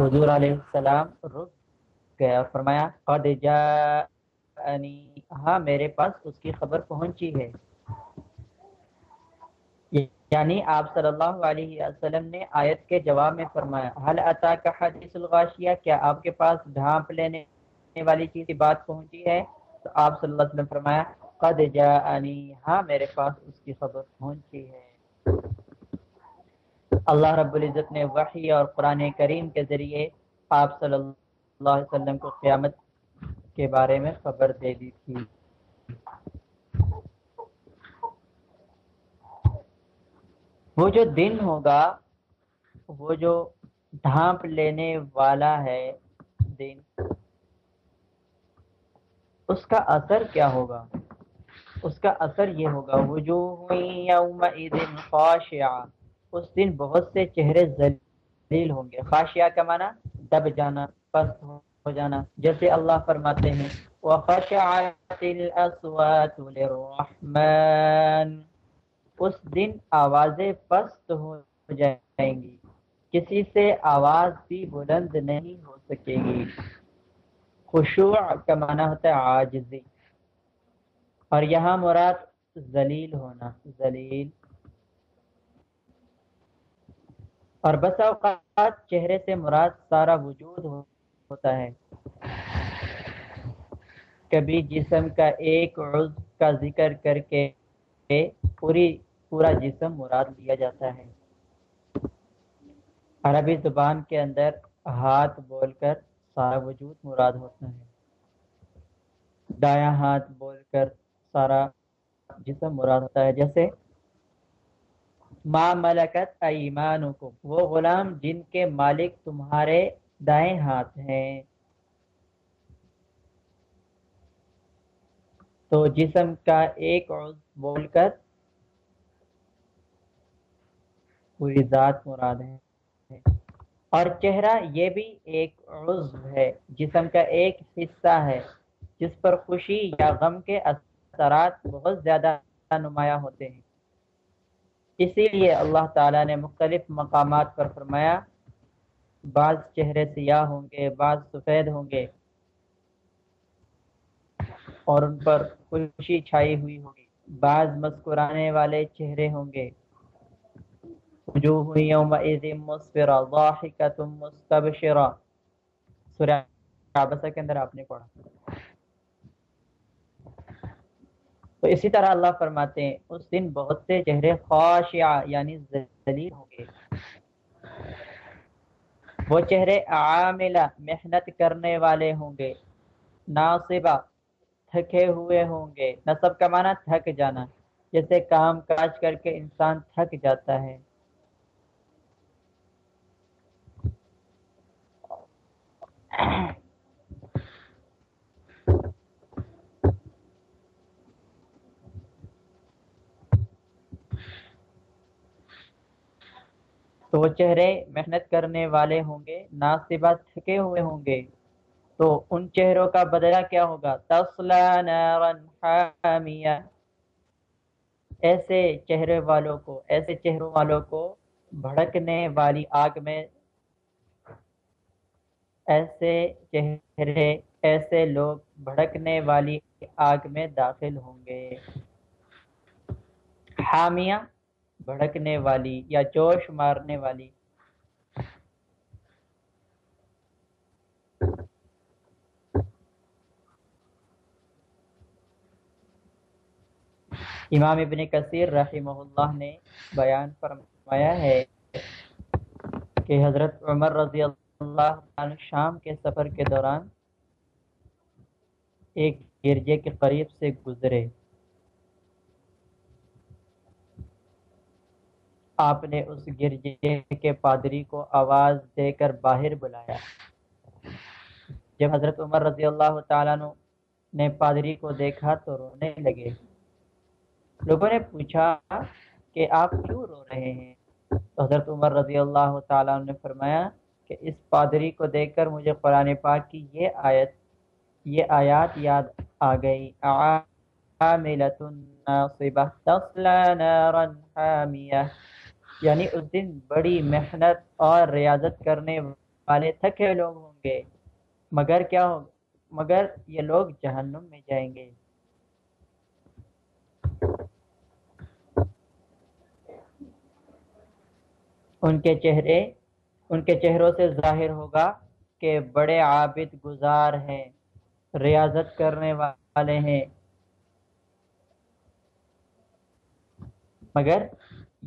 حضور علیہ السلام رک گیا۔ فرمایا، قد جاءنی ہاں میرے پاس اس کی خبر پہنچی ہے۔ یعنی آپ صلی اللہ علیہ وسلم نے آیت کے جواب میں فرمایا حل عطا کا حدیث الغاشیہ؟ کیا آپ کے پاس ڈھانپ لینے والی چیز کی بات پہنچی ہے؟ تو آپ صلی اللہ علیہ وسلم فرمایا، قد جاءنی ہاں میرے پاس اس کی خبر پہنچی ہے۔ اللہ رب العزت نے وحی اور قرآن کریم کے ذریعے آپ صلی اللہ علیہ وسلم کو قیامت کے بارے میں خبر دے دی تھی۔ وہ جو دن ہوگا، وہ جو ڈھانپ لینے والا ہے دن، اس کا اثر کیا ہوگا؟ اس کا اثر یہ ہوگا، وجوہ یومئذ خاشعہ۔ اس دن بہت سے چہرے ذلیل ہوں گے۔ خاشیہ کا معنی دب جانا، پست ہو جانا۔ جیسے اللہ فرماتے ہیں، وَخَشَعَتِ الْأَصْوَاتُ لِلرَّحْمَنِ اس دن آوازیں پست ہو جائیں گی۔ کسی سے آواز بھی بلند نہیں ہو سکے گی۔ خشوع کا معنی ہوتا ہے عاجزی۔ اور یہاں مراد ذلیل ہونا، ذلیل اور بس اوقات چہرے سے مراد سارا وجود ہوتا ہے۔ کبھی جسم کا ایک عضو کا ذکر کر کے پوری پورا جسم مراد لیا جاتا ہے۔ عربی زبان کے اندر ہاتھ بول کر سارا وجود مراد ہوتا ہے۔ دایاں ہاتھ بول کر سارا جسم مراد ہوتا ہے۔ جیسے ما ملکت ایمانکم، وہ غلام جن کے مالک تمہارے دائیں ہاتھ ہیں۔ تو جسم کا ایک عضو بول کر پوری ذات مراد ہے۔ اور چہرہ یہ بھی ایک عضو ہے، جسم کا ایک حصہ ہے، جس پر خوشی یا غم کے اثرات بہت زیادہ نمایاں ہوتے ہیں۔ اسی لیے اللہ تعالیٰ نے مختلف مقامات پر فرمایا، بعض چہرے سیاہ ہوں گے، بعض سفید ہوں گے، اور ان پر خوشی چھائی ہوئی ہوگی بعض مسکرانے والے چہرے ہوں گے۔ وجوہ یومئذ مسفرہ ضاحکت مستبشرہ۔ سورہ عبسہ کے اندر آپ نے پڑھا۔ تو اسی طرح اللہ فرماتے ہیں، اس دن بہت سے چہرے خاشع یعنی ذلیل ہوں گے۔ وہ چہرے عاملہ محنت کرنے والے ہوں گے، ناصبہ، تھکے ہوئے ہوں گے۔ نصب کا معنی تھک جانا، جیسے کام کاج کر کے انسان تھک جاتا ہے۔ تو وہ چہرے محنت کرنے والے ہوں گے، ناصبہ تھکے ہوئے ہوں گے۔ تو ان چہروں کا بدلہ کیا ہوگا؟ حامیہ ایسے چہرے والوں کو، ایسے چہروں والوں کو بھڑکنے والی آگ میں، ایسے چہرے، ایسے لوگ بھڑکنے والی آگ میں داخل ہوں گے۔ حامیہ۔ بھڑکنے والی یا جوش مارنے والی۔ امام ابن کثیر رحمہ اللہ نے بیان فرمایا ہے کہ حضرت عمر رضی اللہ عنہ شام کے سفر کے دوران ایک گرجے کے قریب سے گزرے۔ آپ نے اس گرجے کے پادری کو آواز دے کر باہر بلایا۔ جب حضرت عمر رضی اللہ تعالیٰ نے پادری کو دیکھا تو رونے لگے۔ لوگوں نے پوچھا کہ آپ کیوں رو رہے ہیں؟ تو حضرت عمر رضی اللہ تعالیٰ نے فرمایا کہ اس پادری کو دیکھ کر مجھے قرآن پاک کی یہ آیت، یہ آیات یاد آ گئی۔ ناصبہ تصلا نارا حامیہ۔ یعنی اس دن بڑی محنت اور ریاضت کرنے والے تھکے لوگ ہوں گے۔ مگر کیا ہو مگر یہ لوگ جہنم میں جائیں گے۔ ان کے چہرے ان کے چہروں سے ظاہر ہوگا کہ بڑے عابد گزار ہیں، ریاضت کرنے والے ہیں۔ مگر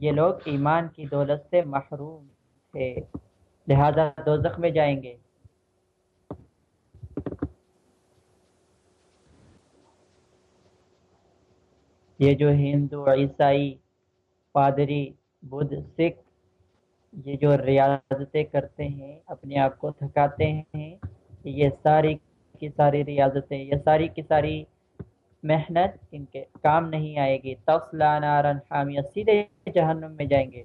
یہ لوگ ایمان کی دولت سے محروم تھے، لہذا دوزخ میں جائیں گے۔ یہ جو ہندو، عیسائی، پادری، بدھ، سکھ، یہ جو ریاضتیں کرتے ہیں، اپنے آپ کو تھکاتے ہیں، یہ ساری کی ساری ریاضتیں، یہ ساری کی ساری محنت، ان کے کام نہیں آئے گی۔ تفلا نارن حامیہ سیدھے جہنم میں جائیں گے۔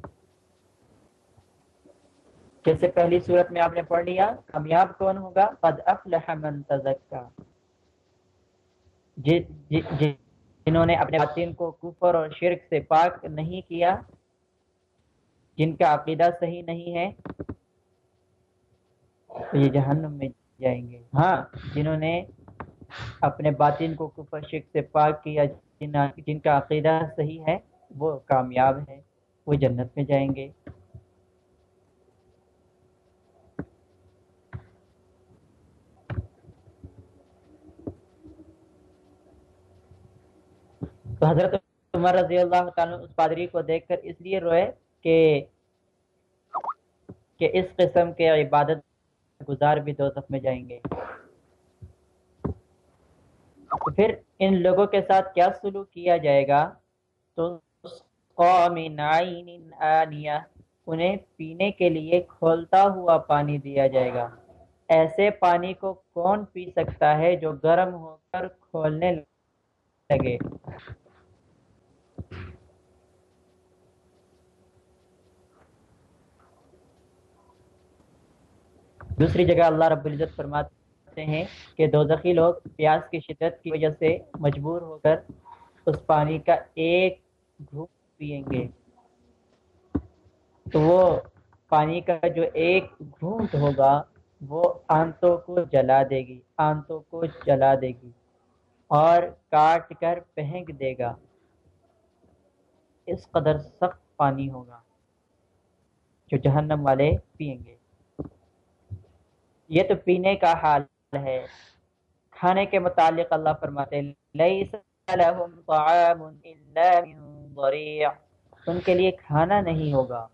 جیسے پہلی صورت میں آپ نے پڑھ لیا، کامیاب کون ہوگا؟ قد افلح من تزکا جی، جی، جی، جنہوں نے اپنے باطن کو کفر اور شرک سے پاک نہیں کیا، جن کا عقیدہ صحیح نہیں ہے تو یہ جہنم میں جائیں گے۔ ہاں جنہوں نے اپنے باطن کو کفر شرک سے پاک کیا، جن کا عقیدہ صحیح ہے، وہ کامیاب ہے وہ جنت میں جائیں گے۔ تو حضرت عمر رضی اللہ تعالیٰ اس پادری کو دیکھ کر اس لیے روئے کہ کہ اس قسم کے عبادت گزار بھی دو میں جائیں گے۔ تو پھر ان لوگوں کے ساتھ کیا سلوک کیا جائے گا؟ تو انہیں پینے کے لیے کھولتا ہوا پانی دیا جائے گا۔ ایسے پانی کو کون پی سکتا ہے جو گرم ہو کر کھولنے لگے؟ دوسری جگہ اللہ رب العزت فرماتے ہیں کہ دوزخی لوگ پیاس کی شدت کی وجہ سے مجبور ہو کر اس پانی کا ایک گھوٹ پئیں گے۔ تو وہ پانی کا جو ایک گھونٹ ہوگا، وہ آنتوں کو جلا دے گی، آنتوں کو جلا دے گی اور کاٹ کر پہنک دے گا۔ اس قدر سخت پانی ہوگا جو جہنم والے پئیں گے۔ یہ تو پینے کا حال ہے۔ کھانے کے متعلق اللہ فرماتے ان کے لیے کھانا نہیں ہوگا۔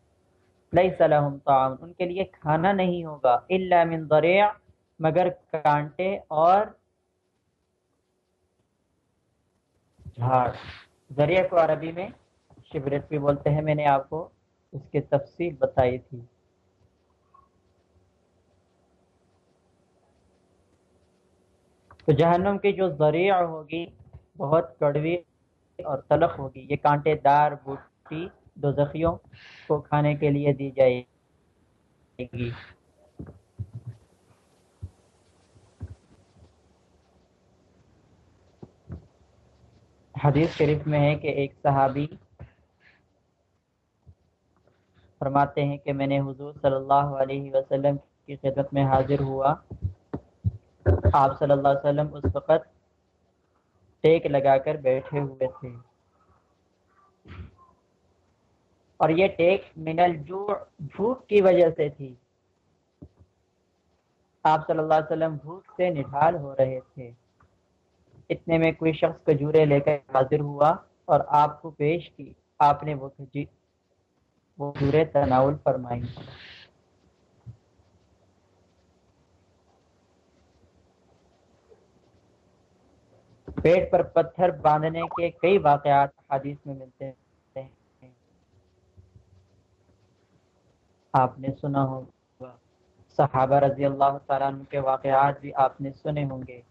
طعام۔ ان کے لیے کھانا نہیں ہوگا۔ الا من ضریع مگر کانٹے اور جھاڑ۔ ذریعہ کو عربی میں شبرت بھی بولتے ہیں، میں نے آپ کو اس کی تفصیل بتائی تھی۔ تو جہنم کی جو ذریعہ ہوگی، بہت کڑوی اور تلخ ہوگی۔ یہ کانٹے دار بوٹی دو زخیوں کو کھانے کے لیے دی جائے گی۔ حدیث شریف میں ہے کہ ایک صحابی فرماتے ہیں کہ میں نے حضور صلی اللہ علیہ وسلم کی خدمت میں حاضر ہوا۔ آپ صلی اللہ علیہ وسلم اس وقت ٹیک لگا کر بیٹھے ہوئے تھے۔ اور یہ ٹیک منل بھوک کی وجہ سے تھی۔ آپ صلی اللہ علیہ وسلم بھوک سے نڈھال ہو رہے تھے۔ اتنے میں کوئی شخص کجورے لے کر حاضر ہوا اور آپ کو پیش کی۔ آپ نے وہ کھجورے تناول فرمائی۔ پیٹ پر پتھر باندھنے کے کئی واقعات حدیث میں ملتے ہیں۔ آپ نے سنا ہوگا۔ صحابہ رضی اللہ تعالیٰ عنہ کے واقعات بھی آپ نے سنے ہوں گے۔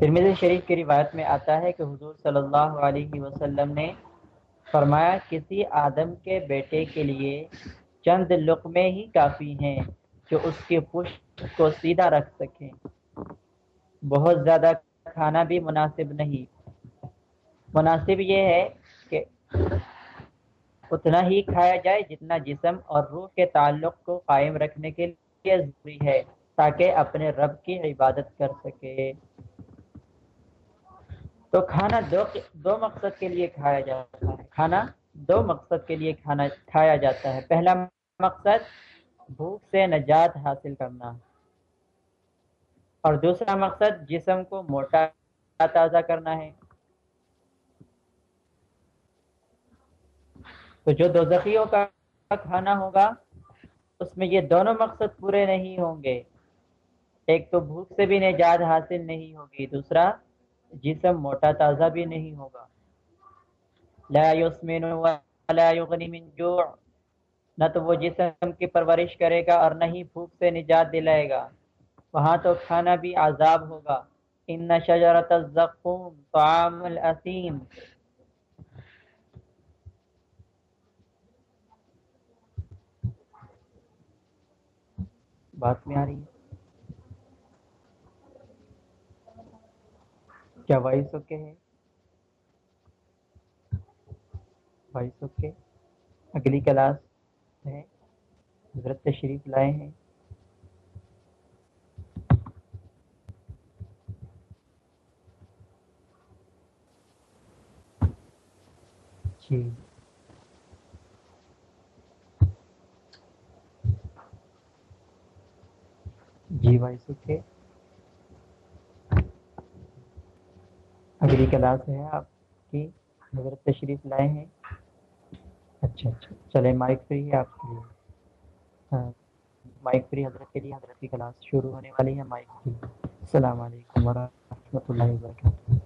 ترمیز شریف کی روایت میں آتا ہے کہ حضور صلی اللہ علیہ وسلم نے فرمایا، کسی آدم کے بیٹے کے لیے چند لقمے ہی کافی ہیں جو اس کے پشت کو سیدھا رکھ سکیں۔ بہت زیادہ کھانا بھی مناسب نہیں۔ مناسب یہ ہے کہ اتنا ہی کھایا جائے جتنا جسم اور روح کے تعلق کو قائم رکھنے کے لیے ضروری ہے تاکہ اپنے رب کی عبادت کر سکے۔ تو کھانا دو دو مقصد کے لیے کھایا جاتا ہے۔ کھانا دو مقصد کے لیے کھانا کھایا جاتا ہے۔ پہلا مقصد بھوک سے نجات حاصل کرنا۔ اور دوسرا مقصد جسم کو موٹا تازہ کرنا ہے۔ تو جو دو ذخیوں کا کھانا ہوگا، اس میں یہ دونوں مقصد پورے نہیں ہوں گے۔ ایک تو بھوک سے بھی نجات حاصل نہیں ہوگی، دوسرا جسم موٹا تازہ بھی نہیں ہوگا۔ لا يسمن ولا يغني من جوع۔ نہ تو وہ جسم کی پرورش کرے گا اور نہ ہی بھوک سے نجات دلائے گا۔ وہاں تو کھانا بھی عذاب ہوگا۔ ان شجرت الزقوم طعام الاسیم۔ بات میں آ رہی ہے۔ کیا وائس اوکے ہے؟ Voice okay. اگلی کلاس۔ ہے حضرت تشریف لائے ہیں۔ جی۔ جی وائس اوکے اگلی کلاس ہے آپ کی۔ حضرت تشریف لائے ہیں۔ اچھا اچھا۔ چلے مائک فری ہے آپ کے لیے ہاں۔ مائک فری حضرت کے لیے، حضرت کی کلاس شروع ہونے والی ہے مائک فری السلام علیکم ورحمۃ اللہ وبرکاتہ۔